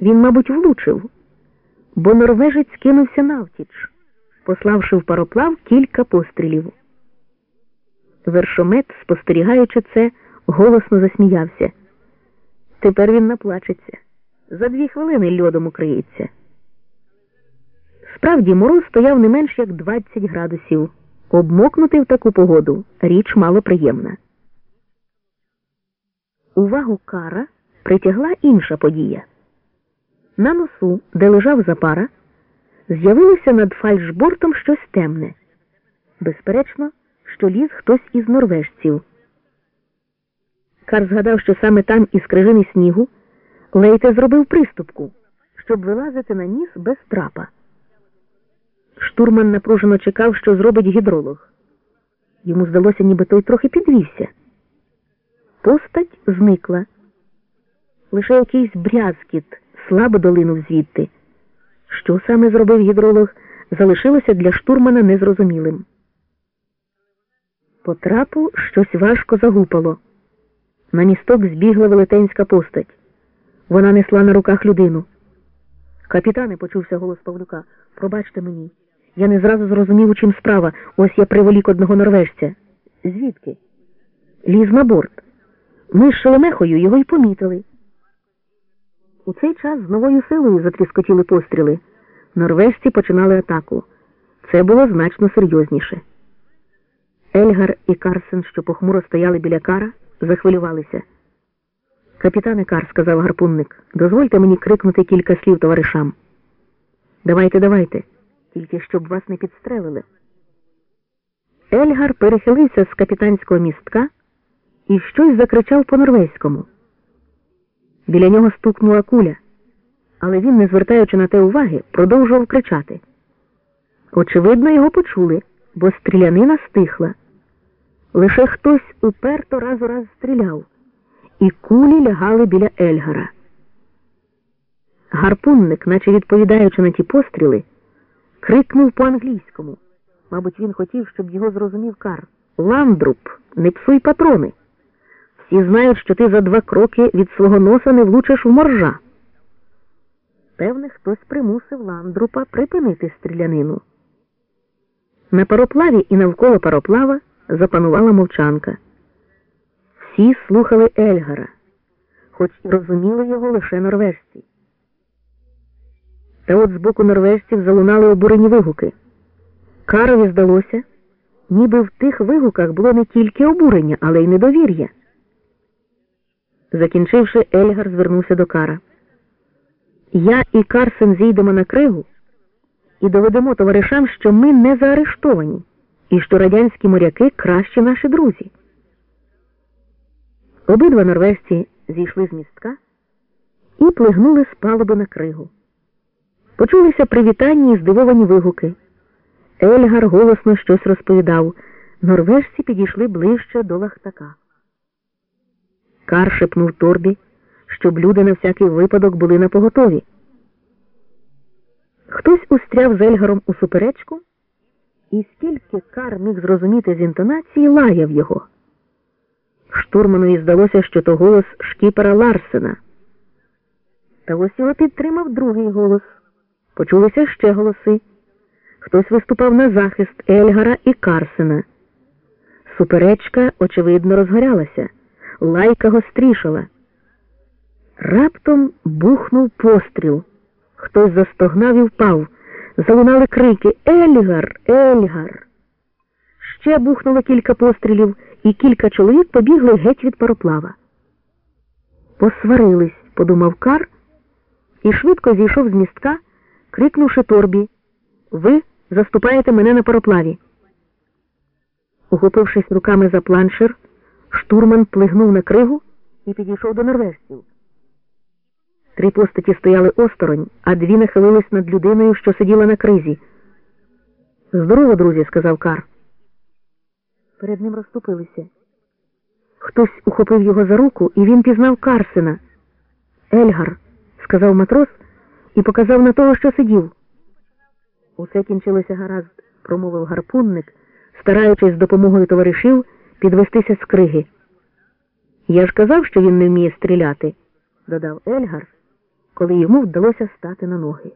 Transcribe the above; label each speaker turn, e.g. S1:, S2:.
S1: Він, мабуть, влучив, бо норвежець кинувся навтіч, пославши в пароплав кілька пострілів. Вершомет, спостерігаючи це, голосно засміявся. Тепер він наплачеться. За дві хвилини льодом укриється. Справді, мороз стояв не менш як 20 градусів. Обмокнути в таку погоду річ малоприємна. Увагу кара притягла інша подія. На носу, де лежав запара, з'явилося над фальшбортом щось темне. Безперечно, що ліз хтось із норвежців. Кар згадав, що саме там із крижини снігу Лейте зробив приступку, щоб вилазити на ніс без трапа. Штурман напружено чекав, що зробить гідролог. Йому здалося, ніби той трохи підвівся. Постать зникла. Лише якийсь брязкіт слабо долинув звідти. Що саме зробив гідролог, залишилося для штурмана незрозумілим. По трапу щось важко загупало. На місток збігла велетенська постать. Вона несла на руках людину. Капітане, почувся голос Павлюка, пробачте мені. Я не зразу зрозумів, у чим справа. Ось я приволік одного норвежця. Звідки? Ліз на борт. Ми з Шелемехою його й помітили. У цей час з новою силою затріскотіли постріли. Норвежці починали атаку. Це було значно серйозніше. Ельгар і Карсен, що похмуро стояли біля кара, захвилювалися. Капітане Кар, сказав гарпунник, дозвольте мені крикнути кілька слів товаришам. Давайте, давайте, тільки щоб вас не підстрелили. Ельгар перехилився з капітанського містка і щось закричав по норвезькому. Біля нього стукнула куля, але він, не звертаючи на те уваги, продовжував кричати. Очевидно, його почули, бо стрілянина стихла. Лише хтось уперто раз у раз стріляв, і кулі лягали біля Ельгара. Гарпунник, наче відповідаючи на ті постріли, крикнув по-англійському. Мабуть, він хотів, щоб його зрозумів кар. Ландруб, не псуй патрони. Всі знають, що ти за два кроки від свого носа не влучиш в моржа. Певне, хтось примусив ландрупа припинити стрілянину. На пароплаві і навколо пароплава запанувала мовчанка. Всі слухали Ельгара, хоч і розуміли його лише норвежці. Та от з боку норвежців залунали обурені вигуки. Карові здалося, ніби в тих вигуках було не тільки обурення, але й недовір'я. Закінчивши, Ельгар звернувся до кара. Я і Карсен зійдемо на кригу і доведемо товаришам, що ми не заарештовані і що радянські моряки кращі наші друзі. Обидва норвежці зійшли з містка і плигнули з палуби на кригу. Почулися привітанні і здивовані вигуки. Ельгар голосно щось розповідав. Норвежці підійшли ближче до лахтака. Кар шепнув торбі, щоб люди на всякий випадок були на поготові. Хтось устряв з Ельгаром у суперечку, і скільки кар міг зрозуміти з інтонації, лаяв його. Штурманові здалося, що то голос шкіпера Ларсена. Та ось його підтримав другий голос. Почулися ще голоси. Хтось виступав на захист Ельгара і Карсена. Суперечка, очевидно, розгорялася. Лайка гострішала. Раптом бухнув постріл. Хтось застогнав і впав. Залунали крики Ельгар, Ельгар. Ще бухнуло кілька пострілів, і кілька чоловік побігли геть від пароплава. Посварились, подумав Кар, і швидко зійшов з містка, крикнувши торбі Ви заступаєте мене на пароплаві. Ухопившись руками за планшер, штурман плигнув на кригу і підійшов до норвежців. Три постаті стояли осторонь, а дві нахилились над людиною, що сиділа на кризі. Здорово, друзі, сказав Кар. Перед ним розступилися. Хтось ухопив його за руку, і він пізнав Карсена. Ельгар, сказав матрос і показав на того, що сидів. Усе кінчилося гаразд, промовив гарпунник, стараючись з допомогою товаришів підвестися з криги. Я ж казав, що він не вміє стріляти, додав Ельгар коли йому вдалося стати на ноги.